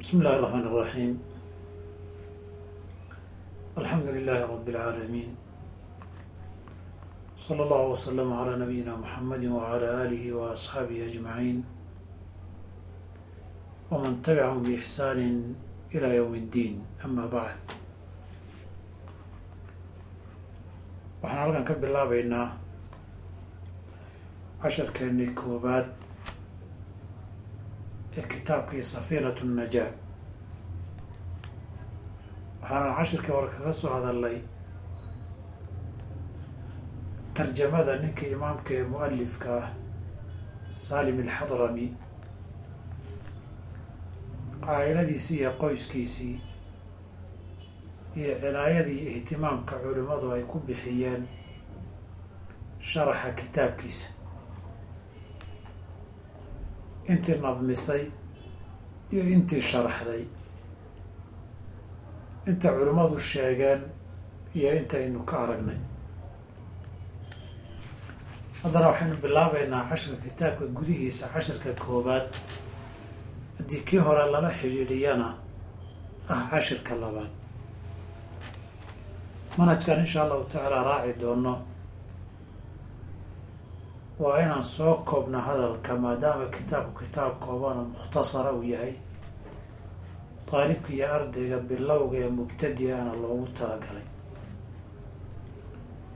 بسم الله الرحمن الرحيم الحمد لله رب العالمين صلى الله وسلم على نبينا محمد وعلى آله وأصحابه أجمعين ومن تبعهم بإحسان إلى يوم الدين أما بعد waxaan halkan ka bilaabeynaa casharkeennii koobaad ee kitaabkii safiinatu najaa waxaanan cashirkii hore kaga soo hadalnay tarjamada ninkii imaamka ee mu'alifka ah saalim alxadrami qaa'iladiisii iyo qoyskiisii iyo cinaayadii ihtimaamka culimmadu ay ku bixiyeen sharaxa kitaabkiisa intii nadmisay iyo intii sharaxday. Inta culimmadu sheegeen iyo intaynu ka aragnay. Haddana waxaynu bilaabeynaa cashirka kitaabka gudihiisa cashirka koobaad haddii kii hore lala xidhiidhiyana ah cashirka labaad. Manhajkan insha allahu tacaala raaci doono waa inaan soo koobna hadalka maadaama kitaabku kitaab kooban oo mukhtasara uu yahay. Daalibka iyo ardayga bilowga ee mubtadi-ana loogu talagalay.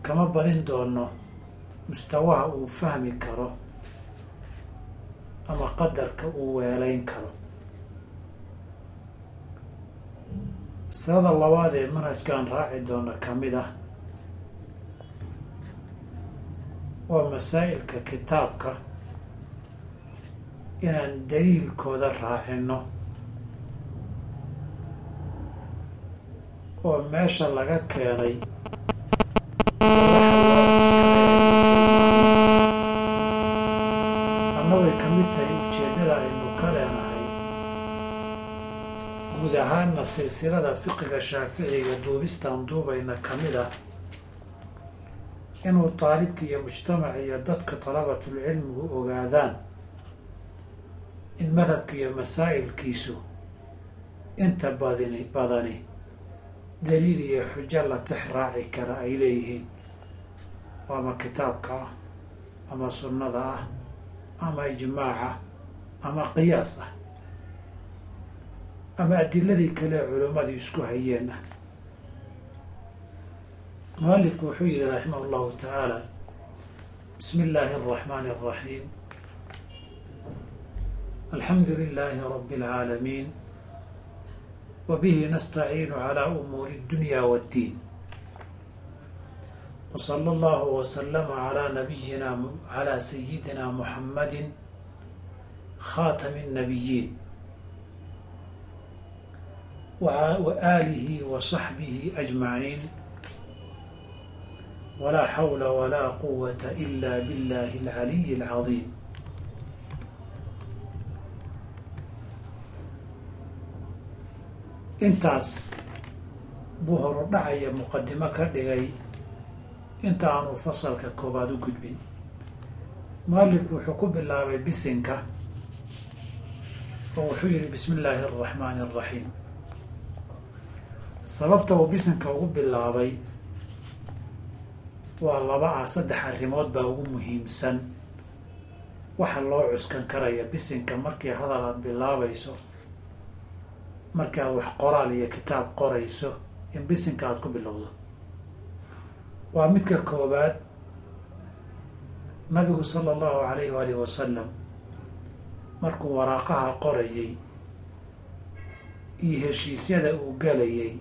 Kama badin doono mustawaha uu fahmi karo ama qadarka uu weeleyn karo. Masalada labaad ee manhajkan raaci doona ka mid ah waa masaa'ilka kitaabka inaan daliilkooda raacino oo meesha laga keenay annagay ka mid tahay ujeeddada aynu ka leenahay guud ahaana silsilada fiqiga shaaficiga duubistaan duubayna ka mid ah inuu daalibka iyo mujtamac iyo dadka dalabatulcilmigu ogaadaan in madhabka iyo masaa'ilkiisu inta badini badani daliil iyo xujo la tix raaci kara ay leeyihiin. Ama kitaabka ah ama sunnada ah ama ijmaaca ama qiyaas ah ama adiladii kale culimmadii isku hayeen ah mualifku wuxuu yihi raximah llahu tacaala bismi illaahi araxmaani araxiim alxamdu lilaahi rabi alcaalamiin wa bihi nastaciinu calaa umuuri addunya waddiin wa sala allahu wasalama calaa nabiyina calaa sayidina muxammadin khaatami nnabiyiin wa aalihi wa saxbihi ajmaciin walaa xawla walaa quwata ila billahi alcaliyi alcadiim intaas buu horu dhacaya muqadimo ka dhigay inta aanu fasalka koobaad u gudbin. Mualifku wuxuu ku bilaabay bisinka oo wuxuu yihi bismi illaahi araxmaani araxiim sababta uu bisinka ugu bilaabay waa laba ah saddex arrimood baa ugu muhiimsan. Waxa loo cuskan karaya bisinka markii hadal aada bilaabayso markii aad wax qoraal iyo kitaab qorayso in bisinka aada ku bilowdo. Waa midka koobaad nabigu sala allahu alayhi waalihi wasalam markuu waraaqaha qorayay iyo heshiisyada uu galayay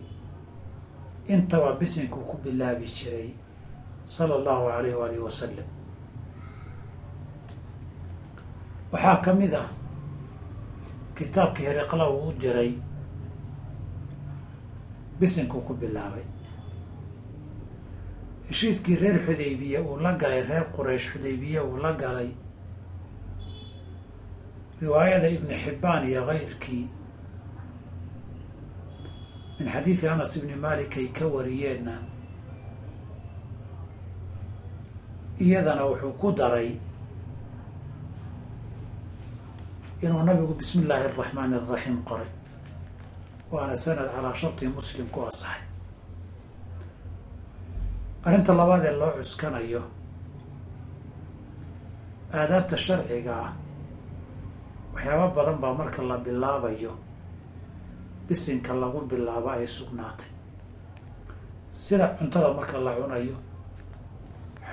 intaba bisinku ku bilaabi jiray sala allahu alayh waalihi wasalam waxaa ka mid ah kitaabkii heriqla uu diray bisinkuu ku bilaabay. Heshiiskii reer xudaybiye uu la galay reer quraysh xudaybiye uu la galay. Riwaayada ibni xibbaan iyo keyrkii min xadiidi anas ibni malik ay ka wariyeenna iyadana wuxuu ku daray inuu nabigu bismi illaahi araxmaani araxiim qoray waana sanad calaa sharti muslim ku asaxay. Arrinta labaad ee loo cuskanayo aadaabta sharciga ah waxyaaba badan baa marka la bilaabayo bisinka lagu bilaabo ay sugnaatay. Sida cuntada marka la cunayo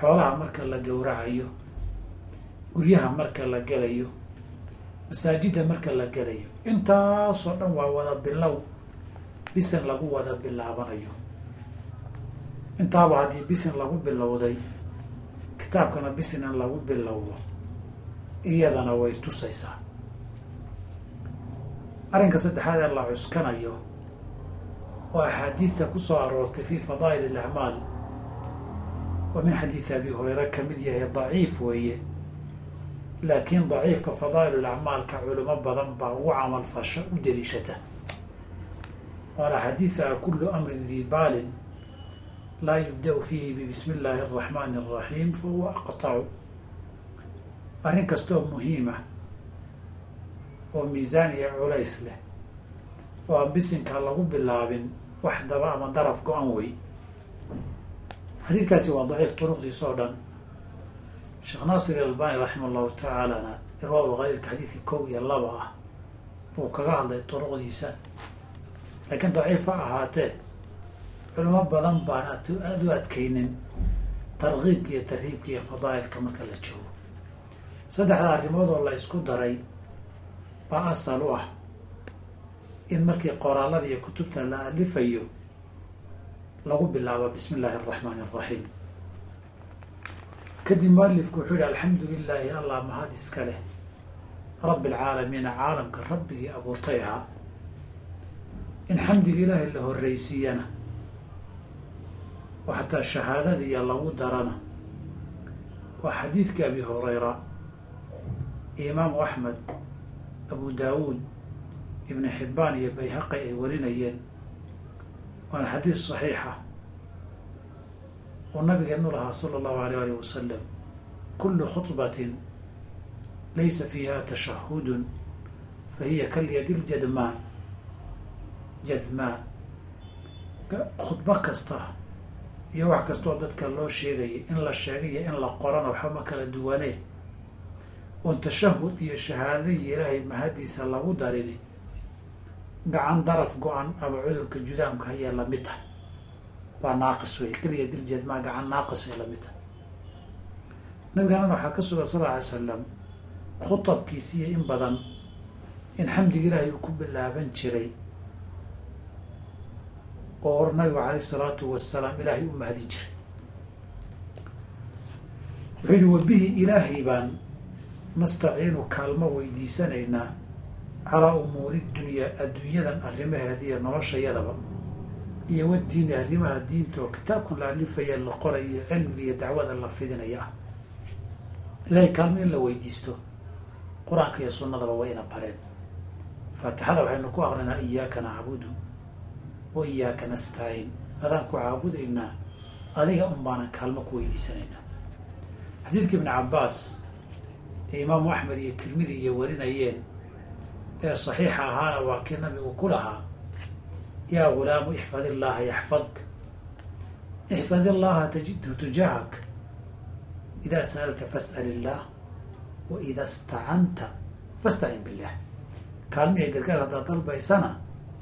xoolaha marka la gowracayo guryaha marka la gelayo masaajidda marka la gelayo intaasoo dhan waa wada bilow bisin lagu wada bilaabanayo. Intaaba haddii bisin lagu bilowday kitaabkana bisin in lagu bilowdo iyadana way tusaysaa. Arrinka saddexaad ee la cuskanayo oo axaadiidta ku soo aroortay fi fadaa'il alacmaal oo min xadiidi abi hureyre ka mid yahay daciif weeye. Laakiin daciifka fadaa'il acmaalka culimo badan baa ugu camal fasha u deliishata. Waana xadiida kullu amrin dii baalin laa yubda-u fiihi bibismi illaahi araxmaani araxiim fa huwa aqtacu arrin kastoo muhiima oo miisaan culays leh oo aan bisinka lagu bilaabin wax ama daraf go-an wey xadiidkaasi waa daciif duruqdiisa oo dhan. Sheekh naasir albani raxima allahu tacaalana irwaabu qaliilka xadiidka kow iyo laba ah buu kaga hadlay duruqdiisa laakiin daciif ha ahaatee culimo badan baan aada u adkaynin tarkiibka iyo tarhiibka iyo fadaa'ilka marka la joogo. Saddexda arrimood oo la isku daray baa asal u ah in markii qoraalada iyo kutubta la alifayo lagu bilaabo bismi illaahi araxmaani araxiim kadib mualifku wuxuu yihi alxamdu lilaahi allah mahad iska leh. Rabbi alcaalamiina caalamka rabbigii abuurtay ahaa. In xamdiga ilaahay la horreysiiyana oo xataa shahaadadiiya lagu darana. Waa xadiidka abi hureyra imaamu axmed abu daawuud ibni xibbaan iyo bayhaqi ay warinayeen waana xadiis saxiixa oo nabigeenu lahaa sala allahu alayh alih wasalam kullu khudbatin laysa fiiha tashahudun fa hiya kalyadi ljadmaa jadmaa khudbo kasta iyo wax kastaoo dadka loo sheegayay in la sheegayo in la qorana waxba ma kala duwanee. Oon tashahud iyo shahaadaiyo ilaahay mahadiisa lagu darini gacan daraf go-an ama cudurka judaamka ayaa la mid tahay waa naaqis wey keliya diljadmaa gacan naaqis ay la mid tahay nabiganana waxaa ka sugan sal alay salam khutabkiisiiyo in badan in xamdiga ilaahay uu ku bilaaban jiray oo hor nabigu caleyh isalaatu wasalaam ilaahay u mahadin jiray. Wuxuu yihi wabihi ilaahay baan nastaciinu kaalmo weydiisanaynaa calaa umuuri dunyaa adduunyadan arrimaheeda iyo noloshayadaba iyo wadiini arrimaha diinta oo kitaabkan la alifaya la qoray iyo cilmiga iyo dacwada la fidinaya. Ah ilahay kaalmo in la weydiisto qur'aanka iyo sunnadaba waa ina bareen. Faatixada waxaynu ku aqrinaa iyaaka nacbudu wa iyaaka nastaciin. Adaan ku caabudaynaa adiga un baanan kaalmo ku weydiisanaynaa xadiidka ibni cabbaas ee imaamu axmed iyo tirmidi iyo warinayeen ee saxiixa ahaana waa kii nabigu ku lahaa yaa gulaamu ixfad illaaha yaxfadka ixfad illaha tajidhu tujaahak idaa sa'alta fas'al illaah wa ida stacanta fastacin billah kaalmiya gargaar haddaad dalbaysana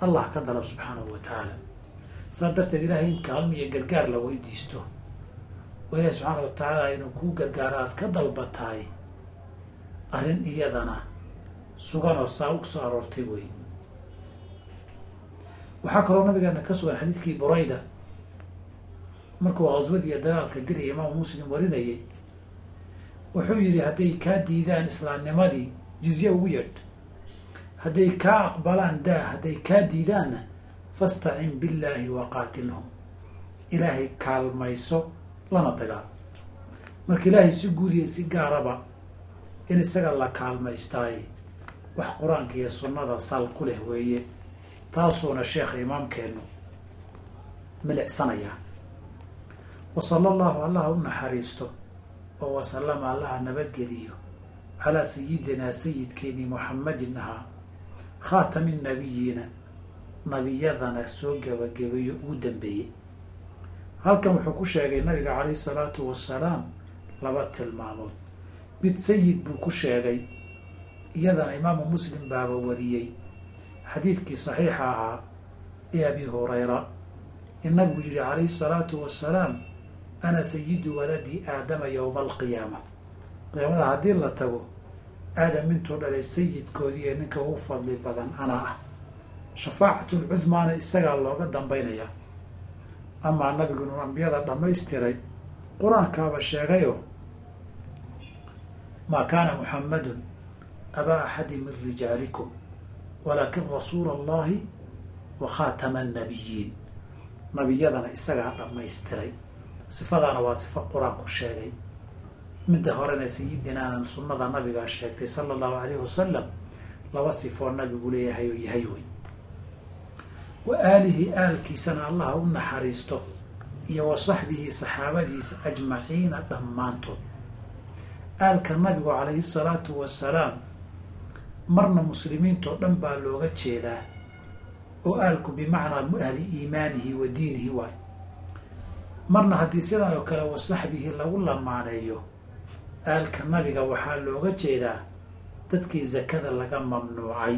allah ka dalab subxaanahu wa tacaala. Saas darteed ilaahay in kaalmiya gargaar la weydiisto oo ilahi subxaana wa tacaala inuu kuu gargaaro aad ka dalbatahay arrin iyadana suganoo saa u soo aroortay wey waxaa kaloo nabigeena ka sugan xadiidkii burayda. Markuu qaswadii dagaalka diraya imaamu muslim warinayay wuxuu yidhi hadday kaa diidaan islaamnimadii jizye ugu yeedh hadday kaa aqbalaan daa hadday kaa diidaanna fastacin billaahi wa qaatilhum. Ilaahay kaalmayso lana dagaal. Marka ilaahay si guud iyo si gaaraba in isaga la kaalmaystaay wax qur'aanka iyo sunnada sal ku leh weeye taasuuna sheekha imaamkeenu milicsanayaa wa sala allahu allaha u naxariisto oo wasalama allaha nabadgeliyo calaa sayidinaa sayidkeeni muxamadin ahaa khaatami nabiyiina nabiyadana soo gabagabeeyo ugu dambeeyey. Halkan wuxuu ku sheegay nabiga calayhi salaatu wasalaam laba tilmaamood. Mid sayid buu ku sheegay iyadana imaamu muslim baaba wariyey. Xadiidkii saxiixa ahaa ee abi hurayra in nabigu yihi calayhi salaatu wasalaam ana sayidu waladi aadama yowma alqiyaama qiyaamada haddii la tago aadam intuu dhalay sayidkoodii ee ninka ugu fadli badan anaa ah. Shafaacatlcudmaana isagaa looga dambaynayaa amaa nabigu inuu ambiyada dhammaystiray qur'aankaaba sheegayoo maa kaana muxamadun abaa axadi min rijaalikum walaakin rasuula allahi wa khaatama annabiyiin nabiyadana isagaa dhammaystiray sifadaana waa sifo qur'aanku sheegay midda horena sayidinaanan sunnada nabigaa sheegtay sala allahu alayhi wasalam laba sifoo nabigu leeyahay oo yahay wey wa aalihi aalkiisana allaha u naxariisto iyo wa saxbihi saxaabadiisa ajmaciina dhammaantood aalka nabigu calayhi salaatu wasalaam marna muslimiintoo dhan baa looga jeedaa oo aalku bimacnaa ahli iimaanihi wa diinihi waay. Marna haddii sidan oo kale wa saxbihi lagu lamaaneeyo aalka nabiga waxaa looga jeedaa dadkii zakada laga mamnuucay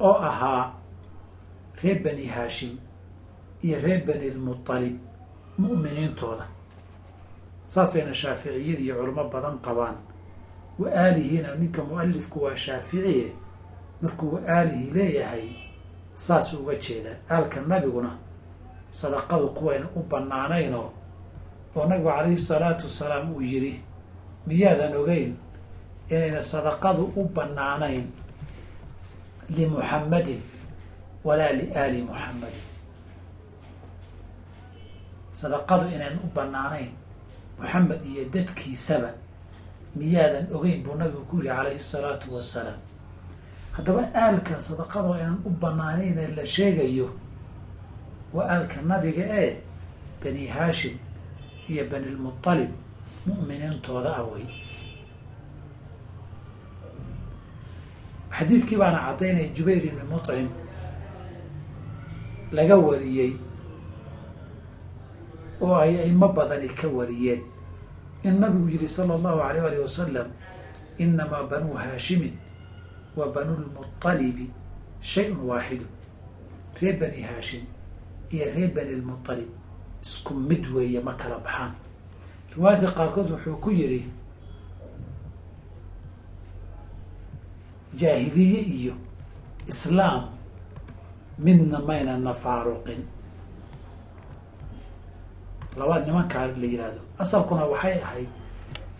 oo ahaa reer bani haashim iyo reer bani lmutalib mu'miniintooda. Saasayna shaaficiyada iyo culimo badan qabaan wa aalihiina ninka mu'alifku waa shaaficiye markuu wa aalihi leeyahay saasuu uga jeedaa aalka nabiguna sadaqadu kuwayna u banaanaynoo oo nabigu calayhi salaatu wasalaam uu yidhi miyaadan ogeyn inayna sadaqadu u banaanayn limuxammadin walaa liaali muxammadin sadaqadu inaynan u banaanayn muxamed iyo dadkiisaba miyaadan ogeyn buu nabigu ku yihi calayhi salaatu wasalaam. Haddaba aalka sadaqada aynan u banaanayn ee la sheegayo waa aalka nabiga ee bani haashim iyo bani lmutalib mu'miniintooda awey xadiidkii baana caddaynaya jubayr ibni mucim laga wariyey oo ay aimo badani ka wariyeen in nabigu yihi sala allahu alayh alih wasalam inamaa banuu haashimin wa banu lmuطalibi shay-un waaxidu reer bani haashim iyo reer bani lmuطalib isku mid weeye ma kala baxaan. Riwaayadka qaarkood wuxuu ku yidhi jaahiliye iyo islaam midna mayna na faaruqin laba nimankaa la yihahdo asalkuna waxay ahayd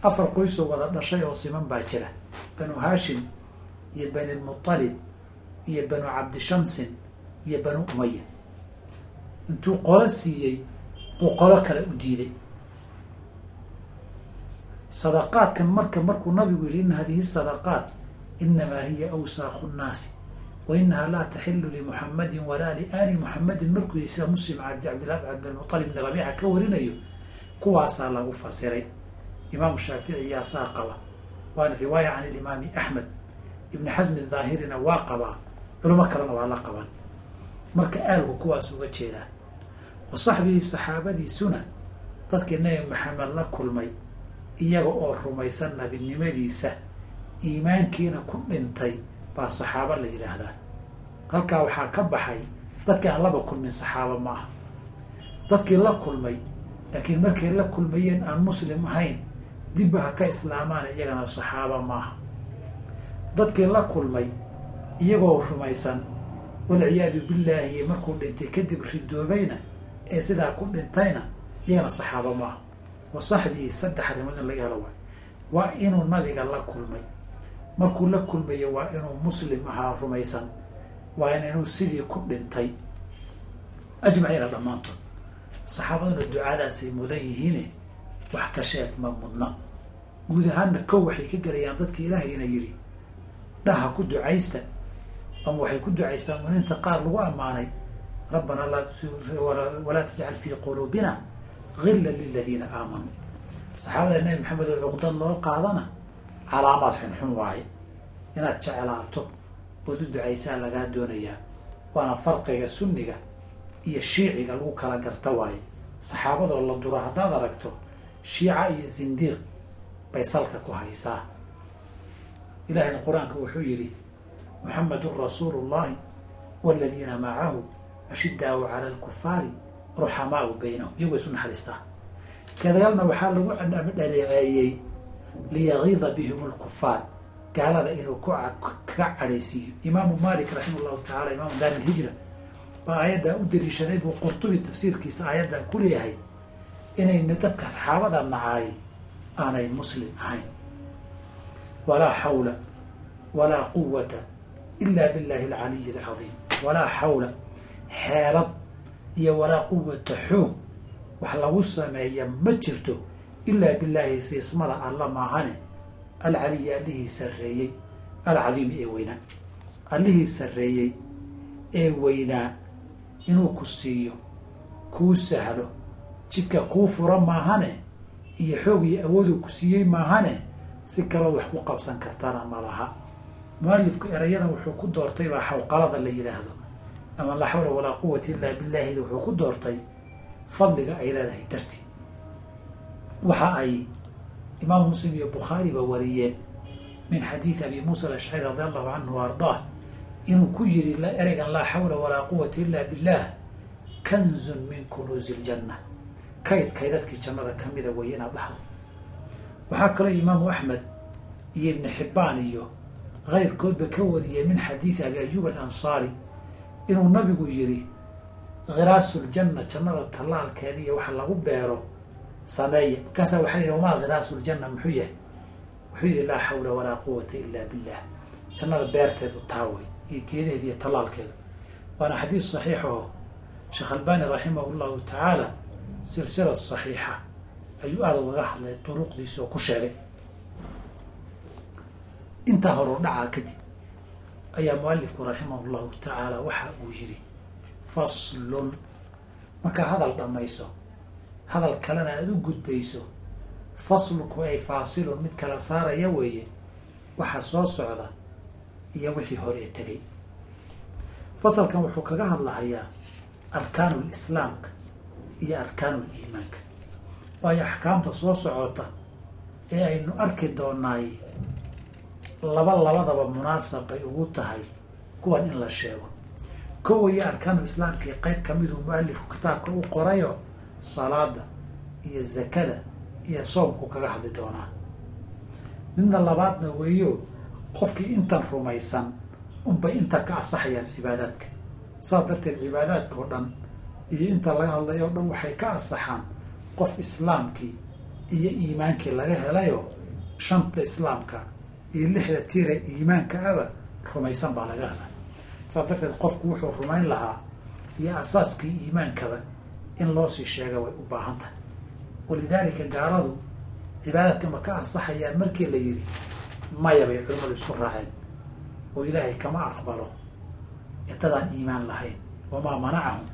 afar qoysoo wada dhashay oo siman baa jira. Banu haashim iyo bani lmuطalib iyo banu cabdishamsin iyo banu umaya intuu qolo siiyey buu qolo kale u diiday. Sadaqaadkan marka markuu nabigu yihi ina hadihi sadaqaat inamaa hiya awsaakhu nnaasi wa inaha laa taxilu limuxamadin walaa liaali muxamadin markuu sida muslim cabdi cabdillah cabdilmuطalib bni rabiica ka warinayo kuwaasaa lagu fasiray. Imaamu shaafici yaasaa qaba. Waana riwaaya can ilimaami axmed ibni xasmi daahirina waa qabaa. Culimo kalena waa la qabaan. Marka aalku kuwaas uga jeedaa. Wa saxbihi saxaabadiisuna dadkii nabi maxamed la kulmay iyaga oo rumaysan nabinimadiisa iimaankiina ku dhintay baa saxaabo la yidhaahdaa. Halkaa waxaa ka baxay dadkii aan laba kulmin saxaabo ma aha dadkii la kulmay laakiin markay la kulmayeen aan muslim ahayn dibba ha ka islaamaan iyagana saxaabo maaha. Dadkii la kulmay iyagoo rumaysan walciyaadu billaahi markuu dhintay kadib ridoobayna ee sidaa ku dhintayna iyagana saxaabo maaha. Wa saxbii saddex arrimood in laga helo waay. Waa inuu nabiga la kulmay markuu la kulmayo waa inuu muslim ahaa rumaysan waa in inuu sidii ku dhintay. Ajmaciina dhammaantood saxaabaduna ducadaasay mudan yihiine wax ka sheeg ma mudna. Guud ahaanna kow waxay ka gelayaan dadka ilaahayna yidhi dhaha ku ducaysta. Ama waxay ku ducaystaan muninta qaar lagu ammaanay. Rabbanaa walaa tajcal fii quluubina gilla liladiina aamanuu saxaabada nabi maxamed oo cuqdad loo qaadana calaamaad xunxun waaye inaad jeclaato ood u ducaysaa lagaa doonayaa waana farqiga sunniga iyo shiiciga lagu kala garta waaye saxaabadoo la duro haddaad aragto shiica iyo zindiiq bay salka ku haysaa. Ilahina qur'aanka wuxuu yidhi muxamedun rasuulu llahi waladiina macahu ashidaau cala alkufaari ruxamaau baynahum. Iyagoo isu naxariistaa kadaalna waxaa lagu dhaleeceeyey liyagiida bihim lkufaar gaalada inuu kaga cadhaysiiyo. Imaamu malik raximah llahu tacala imaamu daar ilhijra baa aayaddaa u daliishaday buu qurtubi tafsiirkiisa aayaddaa ku leeyahay inayna dadka saxaabada nacaay aanay muslim ahayn. Walaa xawla walaa quwata ila billahi alcaliyi alcadiim walaa xawla xeelad iyo walaa quwata xoog wax lagu sameeya ma jirto ilaa billaahi siismada alla maahane alcaliyi allihii sarreeyey alcadiimi ee weynaa allihii sarreeyey ee weynaa inuu ku siiyo kuu sahlo jidka kuu fura maahane iyo xoog iyo awooduu ku siiyey maahane si kalood wax ku qabsan kartana ma laha mualifku erayadan wuxuu ku doortay baa xawqalada la yidhaahdo ama laa xawla walaa quwata illaa billaahida wuxuu ku doortay fadliga ay leedahay dartii waxa ay imaamu muslim iyo bukhaariba wariyeen min xadiidi abi muusa alashcari radi allahu canhu ardaah inuu ku yiri ereygan laa xawla walaa quwata illa billah kanzun min kunuusi iljanna kayd kaydadkii jannada ka mida weeye inaad dhahdo waxaa kaloo imaamu axmed iyo ibni xibbaan iyo keyrkoodba ka wariyey min xadiidi abi ayuub alansaari inuu nabigu yidhi khiraasuljanna jannada tallaalkeeda iyo waxa lagu beero sameeya markaasaa waxaa yidhi wamaa khiraasuljanna muxuu yahay. Wuxuu yidhi laa xawla walaa quwata illa billah jannada beerteedu taaway iyo geedaheeda iyo tallaalkeedu. Waana xadiis saxiix oo sheekh albani raximah llahu tacaala silsila saxiixa ayuu aada ugaga hadlay duruqdiisa oo ku sheegay. Intaa horu dhacaa kadib ayaa mualifku raximah llahu tacaala waxa uu yidhi faslun. Markaa hadal dhammayso hadal kalena aada u gudbayso. Faslku ay faasilun mid kala saaraya weeye waxa soo socda iyo wixii horee tegay fasalkan wuxuu kaga hadlahayaa arkaanul islaamka iyo arkaanul iimaanka. Waayo axkaamta soo socota ee aynu arki doonaay laba labadaba munaasab bay ugu tahay kuwan in la sheego. Kowaya arkaanul islaamkii qeyb kamiduu mualifku kitaabka u qorayo salaada iyo zakada iyo soomku kaga hadli doonaa. Midna labaadna weeyo qofkii intan rumaysan unbay intan ka asaxayaan cibaadaadka. Saas darteed cibaadaadka oo dhan iyo inta laga hadlayo o dhan waxay ka asaxaan qof islaamkii iyo iimaankii laga helayo shanta islaamka iyo lixda tiira iimaanka aba rumaysan baa laga helay saas darteed qofku wuxuu rumayn lahaa iyo asaaskii iimaankaba in loo sii sheega way u baahan tahay. Walidaalika gaaladu cibaadaadka ma ka ansaxayaan markii la yidhi maya bay culimmadu isku raaceen. Oo ilaahay kama aqbalo. Dadaan iimaan lahayn. Wamaa manacahum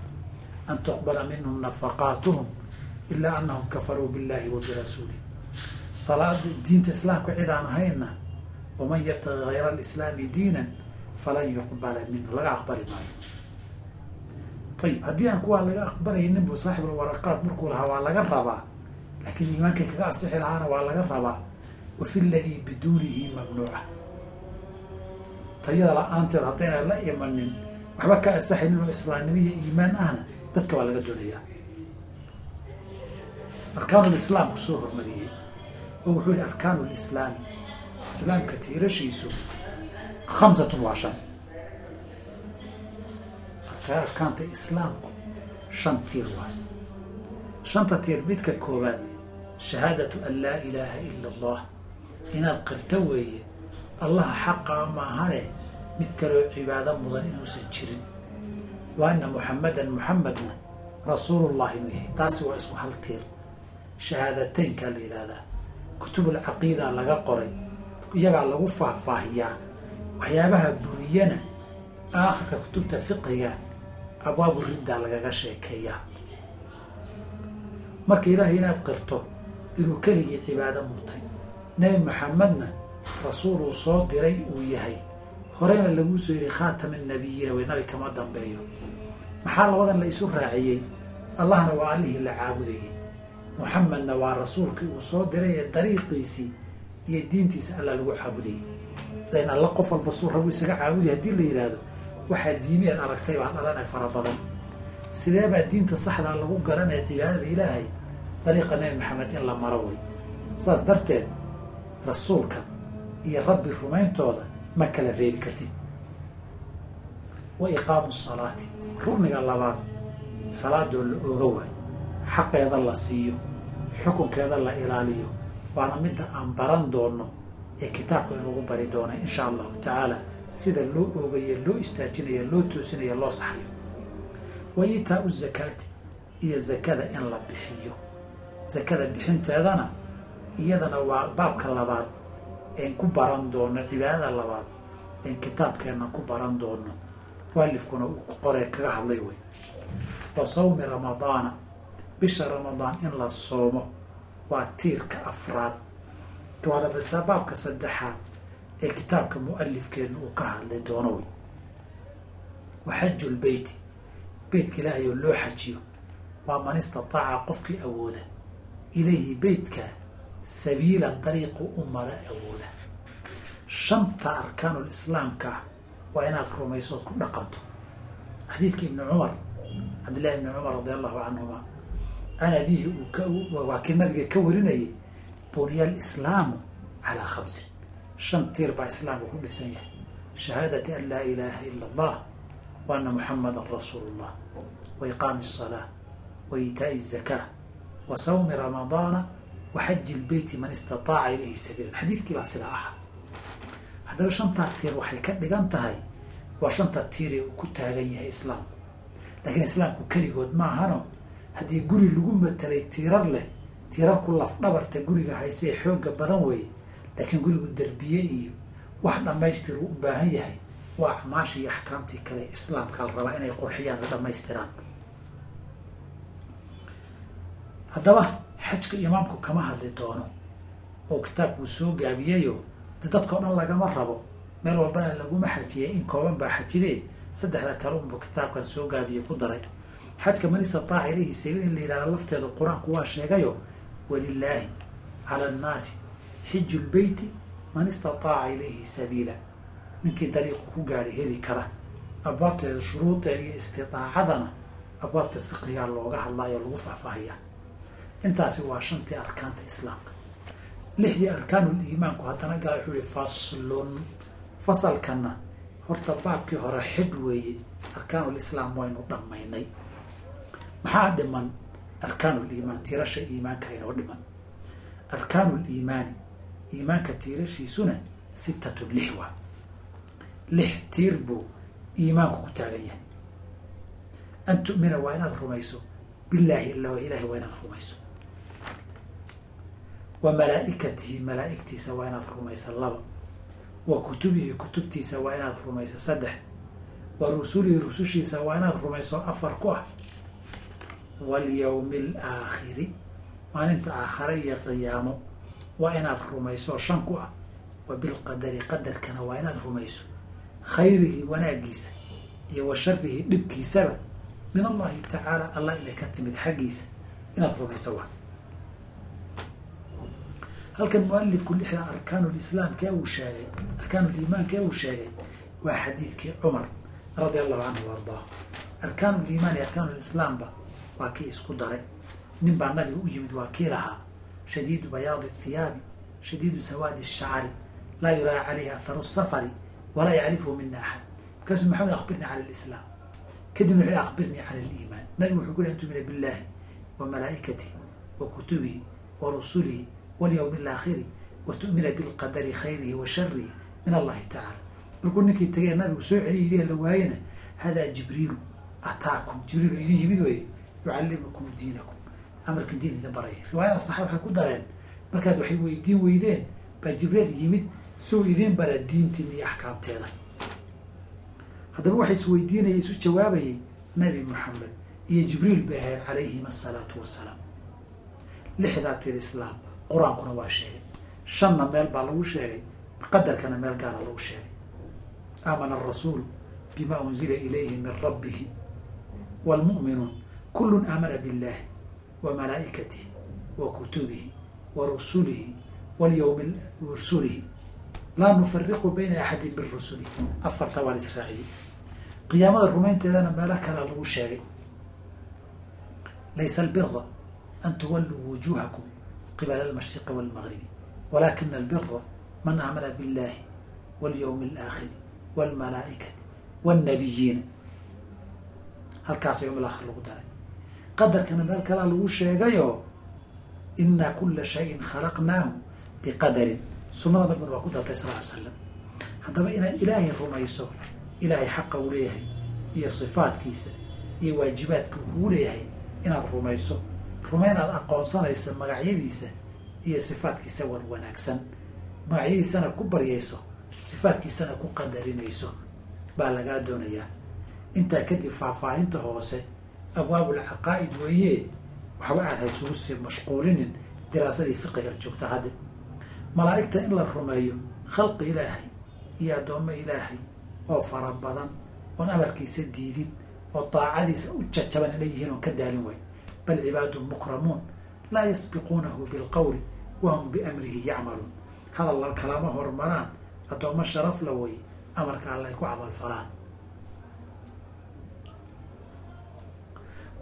an tuqbala minhum nafaqaatuhum ilaa anahum kafaruu billahi wa birasuulih salaada diinta islaamka cid aan ahaynna waman yabtagi hayra alislaami diinan falan yuqbala minhu. Laga aqbali maayo ayib haddii aan kuwaa laga aqbalaynin bu saaxibulwaraqaat markuu lahaa waa laga rabaa laakiin iimaankay kaga asixi lahaana waa laga rabaa wa fi ladii biduunihi mamnuuca. Tayada la'aanteed haddayna la imanin waxba ka asaxaynin oo islaamnimo iyo iimaan ahna dadka waa laga doonayaa. Arkaanul islaamku soo hormariyey oo wuxuu yihi arkaanu lislaami islaamka tiirashiisu khamsatun waa shan arkaanta islaamku shan tiir waay. Shanta tiir midka koowaad shahaadatu an laa ilaaha ila allah. Inaad qirto weeye allaha xaqaa maahane mid kaloo cibaado mudan inuusan jirin. Wa anna muxamadan muxamedna rasuulullah inuu yahay taasi waa isku hal tiir. Shahaadateynkaa la yidhaahdaa kutubul caqiida laga qoray. Iyagaa lagu faahfaahiyaa. Waxyaabaha buriyana aakhirka kutubta fiqiga abwaabu riddaa lagaga sheekeeyaa. Marka ilaahay inaad qirto inuu keligii cibaado mutay nebi maxamedna rasuuluu soo diray uu yahay. Horena laguu soo yidhi khaatama nabiyiina way nabi kama dambeeyo. Maxaa labadan la isu raaciyey? Allahna waa allihii la caabudayay muxamedna waa rasuulkii uu soo diray ee dariiqiisii iyo diintiisa alla lagu caabudayay lan alla qof walba suu rabu isaga caabudi haddii la yidhaahdo waxaa diimiyaad aragtay baan dhalanay fara badan. Sidee baa diinta saxdaa lagu garanaya cibaadada ilaahay? Dariiqa nebi maxamed in la maro way. Saas darteed rasuulka iyo rabbi rumayntooda ma kala reebi kartid. Wa iqaamu salaati. Rukniga labaad salaadoo la oga waayo xaqeeda la siiyo xukunkeeda la ilaaliyo. Waana midda aan baran doono ee kitaabka inugu bari doona insha allahu tacaala sida loo oogayo loo istaajinayo loo toosinayo loo saxayo. Wa iitaau zakaati iyo zakada in la bixiyo. Zakada bixinteedana iyadana waa baabka labaad een ku baran doono cibaadada labaad een kitaabkeenna ku baran doono. Mualifkuna uu qoree kaga hadlay wey wa sawmi ramadaana bisha ramadaan in la soomo waa tiirka afraad. Waana basa baabka saddexaad ee kitaabka mualifkeenna uu ka hadlay doono wey wa xaju lbeyti beytka ilaahay oo loo xajiyo. Waa man istataaca qofkii awooda ilayhi beytka sabiilan dariiqu u mara awooda. Shanta arkaanul islaamka ah waa inaad rumayso ood ku dhaqanto. Xadiidka ibni cumar cabdillahi ibni cumar radi allahu canhuma can abihi uu waa kii nabiga ka warinayay buniya alislaamu calaa khamsin shan tiir baa islaamka ku dhisan yahay. Shahaadati an laa ilaaha ila allah wa ana muxamadan rasuulu llah wa iqaami asalaa wa iitaa'i azakaa wa sawmi ramadaana wa xaji lbeyti man istataaca ilayhi sabiilan xadiidkii baa sidaa ahaa. Haddaba shantaa tiir waxay ka dhigan tahay waa shanta tiir ee uu ku taagan yahay islaamku. Laakiin islaamku keligood ma ahano haddii guri lagu matelay tiirar leh tiirarku lafdhabarta guriga haysee xooga badan weeye laakiin gurigu derbiye iyo wax dhammaystir uu u baahan yahay waa acmaasha iyo axkaamtii kale islaamka la rabaa inay qurxiyaan la dhammaystiraan haddaba xajka imaamku kama hadli doono oo kitaabkuu soo gaabiyayo de dadkao dhan lagama rabo meel walbana laguma xajiyay in kooban baa xajidee saddexda kale unbu kitaabkan soo gaabiye ku daray. Xajka man istataaca ilayhi sabiil in la yidhahdo lafteedu qur'aanku waa sheegayo walilaahi cala annaasi xiju lbeyti man istataaca ilayhi sabiila ninkii dariiqu ku gaadhay heli kara. Abwaabteeda shuruudeeda iyo istidaacadana abwaabta fiqigaa looga hadlaayo lagu faahfaahiyaa intaasi waa shantii arkaanta islaamka. Lixdii arkaanul iimaanku haddana gala wuxuu ihi faslun. Fasalkana horta baabkii hore xidh weeye. Arkaanul islaam waynu dhammaynay. Maxaa dhiman? Arkaanul iimaan tiirasha iimaanka inoo dhiman. Arkaanul iimaani iimaanka tiirashiisuna sittatun lix waa lix tiir buu iimaanku ku taagan yahay. An tu'mina waa inaad rumayso. Billaahi illa ilaahi waa inaad rumayso. Wa malaa'ikatihi malaa'igtiisa waa inaad rumaysa laba. Wa kutubihi kutubtiisa waa inaad rumayso saddex. Wa rusulihi rusushiisa waa inaad rumayso afar ku ah. Walyawmi alaakhiri maalinta aakhare iyo qiyaamo waa inaad rumayso shan ku ah. Wa bilqadari qadarkana waa inaad rumayso. Khayrihi wanaagiisa iyo wa sharihi dhibkiisaba. Min allahi tacaala allah inay ka timid xaggiisa. Inaad rumayso waa. Halkan mualifku lixda arkaanulislaamka uu sheegay? Arkaanuliimaanka uu sheegay? Waa xadiidkii cumar radi allahu canhu wa ardaa arkaanuliimaan iyo arkaanulislaamba waa kii isku daray. Nin baa nabiga u yimid waa kii lahaa shadiidu bayaadi thiyaabi shadiidu sawaadi shacari laa yuraa calayhi atharu safari walaa yacrifhu mina axad markaasuu maxamed akbirnii cala lislaam kadibna wuxuu akbirnii cala liimaan nabigu wuxuu ku leh an tumina billahi wa malaa'ikatihi wa kutubihi wa rusulihi bilqadari khayrihi wa min allahi tacaala markuu ninkii tagay nabigu soo celiy yidhi la waayena hadaa jibriilu ataakum. Jibriil idin yimid weye yucallimukum diinakum amarka diinida baraya. Riwaayada saxa waxay ku dareen markaad waxay weydiin weydeen baa jibriil yimid soo idiin bara diintiin iyo axkaamteeda. Haddaba waxa isweydiinaya isu jawaabayay nabi moxamed iyo jibriil bay ahayd calayhim asalaatu wassalaam. Lixdaa tir islaam qur'aankuna waa sheegay. Shanna meel baa lagu sheegay qadarkana meel gaara lagu sheegay. Aamana arasuulu bima unzila ilayhi min rabbihi waalmu'minuun kullun aamana biاllahi wa malaa'ikatihi wa kutubihi wa rusulihi walyowmi rusulihi laa nufariqu bayna axadin min rusulihi afarta waa la qiyaamada rumaynteedana meelo kalea lagu sheegay laysa albira an tuwalluu wujuuhakum qibala almashriqi walmagribi walakina albira man aamana biاllahi walyowmi alaakhiri walmalaa'ikati wاnnabiyiina halkaas yowm alaakhir lagu daray qadarkana meel kalea lagu sheegayoo inaa kula shayin khalaqnaahu biqadarin. Sunada nabiguna waa ku dartay sal ly slam haddaba inaad ilaahay rumayso ilaahay xaqa uu leeyahay iyo sifaadkiisa iyo waajibaadka uu leeyahay inaad rumayso. Rumayn aad aqoonsanaysa magacyadiisa iyo sifaadkiisa wan wanaagsan. Magacyadiisana ku baryayso sifaadkiisana ku qadarinayso baa lagaa doonayaa. Intaa kadib faahfaahinta hoose abwaabul caqaa'id weeye. Waxba aad haysugu sii mashquulinin diraasadii fiqiga joogta hadde malaa'igta in la rumeeyo khalqi ilaahay iyo addoommo ilaahay oo fara badan oon amarkiisa diidin oo daacadiisa u jajaban inay yihiin oon ka daalin waay. Bal cibaadun mukramuun laa yasbiquunahu bilqowli wahum biamrihi yacmaluun. Hadalla kalama hormaraan addoommo sharaf la way amarka alla ay ku camalfalaan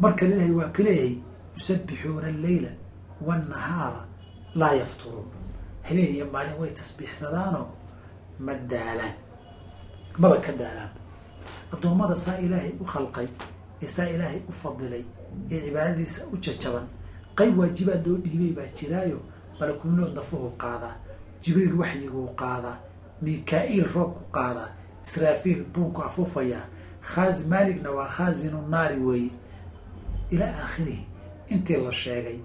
marka ilaahay waa ka leeyahay yusabbixuuna alleyla waannahaara laa yafturuun. Habeen iyo maalin way tasbiixsadaanoo ma daalaan maba ka daalaan. Addoommada saa ilaahay u khalqay ee saa ilaahay u fadilay ee cibaadadiisa u jajaban qayb waajibaad loo dhiibay baa jiraayo malakulmood nafuhu qaadaa jibriil waxyiguu qaadaa mika-iil roobku qaadaa israafiil buunku afuufayaa khaasi maaligna waa khaasinu naari weeye ilaa aakhirihi intii la sheegay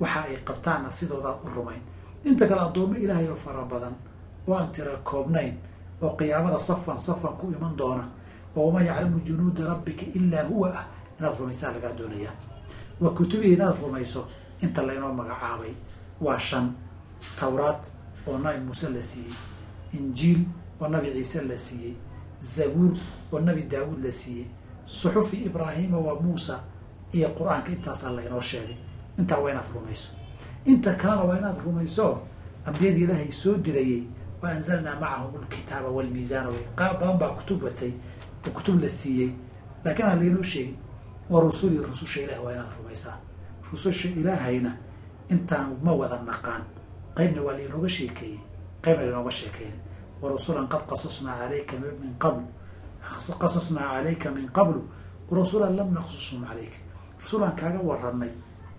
waxa ay qabtaanna sidoodaad u rumayn. Inta kale addoommo ilaahay oo fara badan oo aan tira koobnayn oo qiyaamada safan safan ku iman doona oo wama yaclamu junuuda rabbika ilaa huwa ah inaad rumaysaa lagaa doonayaa wa kutubihi inaad rumayso inta laynoo magacaabay waa shan. Tawraat oo nabi muuse la siiyey. Injiil oo nabi ciise la siiyey. Zabuur oo nabi daawuud la siiyey. Suxufi ibraahiima wa muusa iyo qur'aanka intaasaa laynoo sheegay. Intaa waa inaad rumayso. Inta kalena waa inaad rumayso. Ambiyadii ilaahay soo dirayey wa anzalnaa macahum alkitaaba walmiisaana way qaab badan baa kutub watay oo kutub la siiyey. Laakiin aan laynoo sheegin wa rusulii rususha ilahi waa inaad rumaysaa. Rususha ilaahayna intaan ma wada naqaan. Qaybna waa lainooga sheekeeyey. Qaybna lainooga wa rusulan qad qasasnaa alayka min qabl qasasnaa calayka min qablu. Warasulan lam naqsusum calayka rasulaan kaaga waranay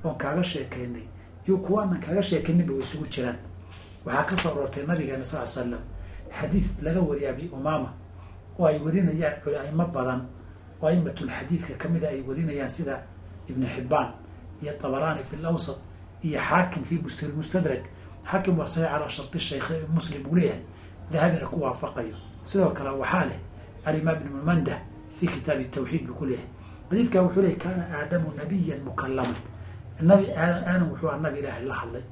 oon kaaga sheekaynay iyo kuwaanan kaaga sheekayninba way isugu jiraan. Waxaa ka soo aroortay nabigeena sal l slam xadiid laga wariya abi umaama oo ay warinayaan aimo badan oo aimatulxadiidka kamida ay warinayaan sida ibnu xibbaan iyo tabaraani fi lawsat iyo xaakim fi mustadrak xaakim waa saxiix calaa sharti shaykh muslim uu leeyahay dahabina ku waafaqayo. Sidoo kale waxaa leh alimaam ibn mandah fi kitaabi tawxiid buu ku leeyahay xadiidkaa wuxuu leeyay kaana aadamu nabiyan mukalaman nabi aadam aadam wuxuu a nabi ilaahay la hadlay.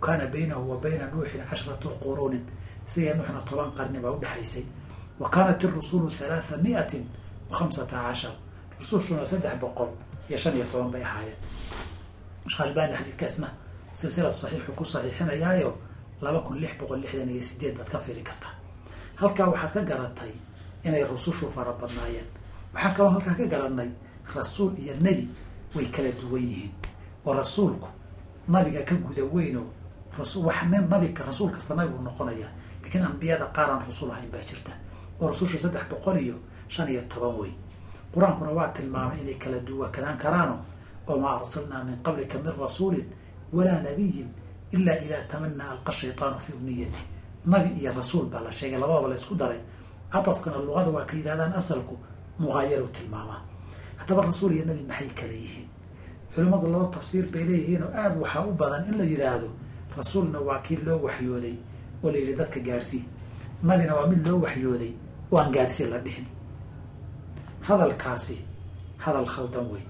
Kaana baynahu wa bayna nuuxin cashratu quruunin. Isaga nuuxna toban qarni baa udhexaysay wa kaanat irusulu halaatha miatin wa khamsata cashar. Rusushuna saddex boqol iyo shan iyo toban bay ahaayeen. Sheekh albani xadiidkaasna silsila saxiixu ku saxiixinayaayo laba kun lix boqol lixdan iyo sideed baad ka fiiri kartaa. Halkaa waxaad ka garatay inay rusushu fara badnaayeen. Waxaan kaloo halkaa ka garanay rasuul iyo nebi way kala duwan yihiin. Oo rasuulku nabiga ka guda weyno wax nin rasuul kasta nabi buu noqonaya laakiin ambiyada qaar aan ahayn baa jirta. Oo rususha saddex boqol iyo shan iyo toban wey. Qur'aankuna waa tilmaamay inay kala duwakanaan karaano wamaa arsalnaa min qablika min rasuulin walaa nabiyin ila idaa tamanaa alqa shaytaanu fi umniyati nabi iyo rasuul baa la sheegay labadaba la isku daray. Cadafkana luqada waa ka yidhahdaan asalku muqaayaru tilmaamaa haddaba rasuul iyo nabi maxay kala yihiin? Culimmadu laba tafsiir bay leeyihiin oo aada waxaa u badan in la yidhaahdo rasuulna waa kii loo waxyooday oo la yidhi dadka gaadhsii nabina waa mid loo waxyooday oo aan gaadhsii la dhihin. Hadalkaasi hadal khaldan wey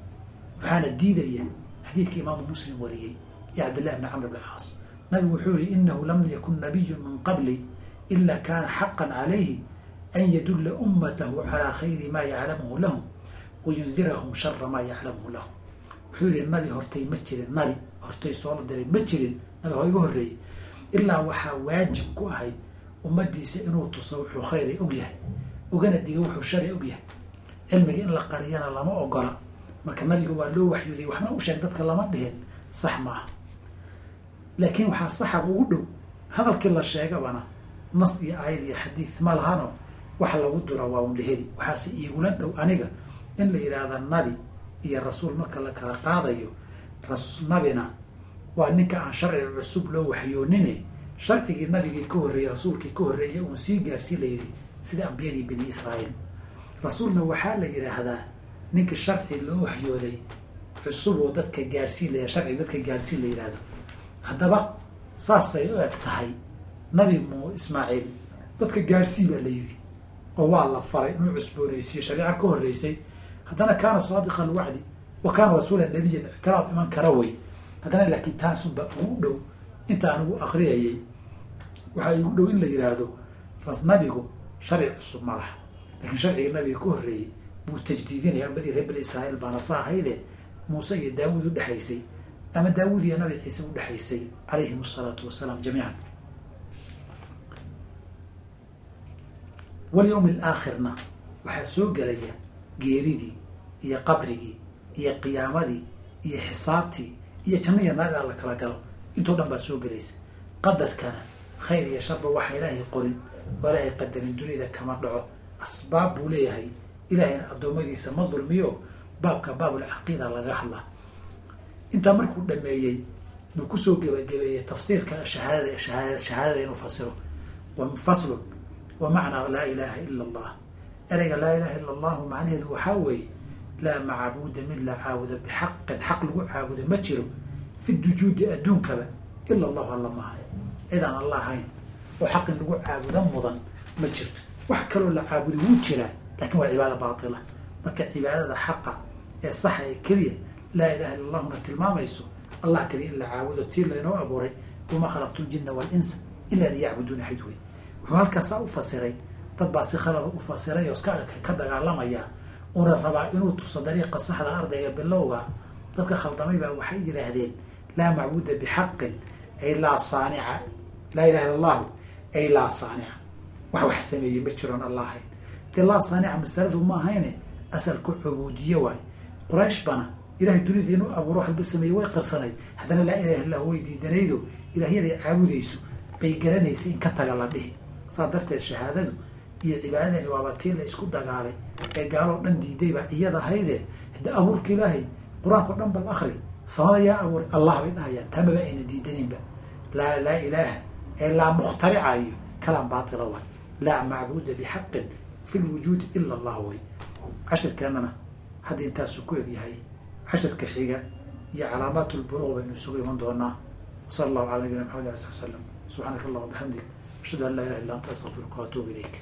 waxaana diidaya xadiidka imaamu muslim wariyey iyo cabdillahi bni camr bn caas. Nabigu wuxuu yihi inahu lam yakun nabiyun min qabli ila kaana xaqan calayhi an yadulla ummatahu calaa khayri maa yaclamuhu lahum wayundirahum shara maa yaclamuhu lahum wuxuu yihi nabi hortay ma jirin nabi hortay soo diray ma jirin nabi hoo iga horreeyey ilaa waxaa waajib ku ahayd ummadiisa inuu tuso wuxuu khayray og yahay ogana diga wuxuu shari og yahay cilmiga in la qariyana lama ogola marka nabiga waa loo waxyooday waxna u sheeg dadka lama dhihin sax maaha laakiin waxaa saxab ugu dhow hadalkii la sheegabana nas iyo aayad iyo xadiid ma lahano wax lagu dura waa un laheli waxaase iigula dhow aniga in la yidhaahda nabi iyo rasuul marka la kala qaadayo nabina waa ninka aan sharci cusub loo waxyoonine sharcigii nabigii ka horreeyey rasuulkii ka horreeyay uun sii gaarsii la yidhi sida ambiyadii bani israa'iil. Rasuulna waxaa la yidhaahdaa ninka sharci loo waxyooday cusub oo dadka gaarsiin la sharci dadka gaarsiin la yidhahdo haddaba saasay u eg tahay nabi mu ismaaciil dadka gaadhsii baa la yidhi oo waa la faray inuu cusboonaysiyo shareeco ka horreysay haddana kaana saadiqa alwacdi wa kaana rasuula nabiyan ictiraad iman kara wey haddana laakiin taasunba ugu dhow inta aan ugu akriyayay waxaa igu dhow in la yidhaahdo nabigu sharci cusub ma laha. Laakiin sharciga nabiga ka horreeyey buu tajdiidinaya ambadii reer bani israa'iil baana sa ahayde muuse iyo daawuud udhexaysay ama daawuud iyo nabi ciise udhexaysay calayhim asalaatu wasalaam jamiican. Walyawmi alaakhirna waxaa soo gelaya geeridii iyo qabrigii iyo qiyaamadii iyo xisaabtii iyo janno iyo naar ilaa la kala galo. Intoo dhan baa soo gelaysa qadarkana khayr iyo sharba waxa ilaahay qorin oo ilaahay qadarin dunida kama dhaco. Asbaab buu leeyahay. Ilaahayna addoommadiisa ma dulmiyo. Baabka baabulcaqiida laga hadlaa intaa markuu dhameeyey buu ku soo gebagabeeyey tafsiirka shahaadada shahaada shahaadada inuu fasiro faslun wa macnaa laa ilaaha ila allah. Ereyga laa ilaha ila allahu macnaheedu waxaa weeye laa macbuuda mid la caabuda bixaqin xaq lagu caabuda ma jiro fi dujuudi adduunkaba ila allahu alla maahay cidaan alla ahayn oo xaqin lagu caabuda mudan ma jirto. Wax kaloo la caabuda wuu jiraa laakiin waa cibaada baatila. Marka cibaadada xaqa ee saxa ee keliya laa ilaha illa allahuna tilmaamayso allah keliya in la caabudo tii laynoo abuuray wamaa khalaqtu ljina waalinsa ila liyacbuduuna hayd wey wuxuu halkaasaa u fasiray dad baa si khalada u fasiray oo iska ka dagaalamaya una rabaa inuu tuso dariiqa saxda ardayga bilowga dadka khaldamay baa waxay yidhaahdeen laa macbuuda bixaqin ay laa saanica laa ilaha illa allahu ay laa saanica wax wax sameeyey ma jiroon alla ahayn. Dee laa saanica masaladu ma ahayne asalku cubuudiye waay. Quraysh bana ilahay dunida inuu abuuro waxalba sameeyey way qarsanayd. Haddana laa ilaha illahu way diidanaydo ilaahyaday caabudayso bay garanaysa in ka taga la dhihi. Saa darteed shahaadadu iyo cibaadadani waaba tii la isku dagaalay ee gaaloo dhan diiday baa iyada hayde hade abuurka ilaahay qur'aankao dhan bal akri samada yaa abuuray? Allah bay dhahayaan. Tamaba ayna diidaninba laa laa ilaaha ee laa mukhtarica iyo kalaan baatila waay. Laa macbuuda bixaqin fi lwujuudi ila allah way cashirkeenana hadda intaasuu ku egyahay cashirka xiga iyo calaamaat lbuluuq baynu isugu iman doonaa. Sala allahu cala nabiyina maxamed ala sali slam subxaanaka allah bixamdik ashhadu an laa ilaha illa anta astaqfiruka waatuubu ilayk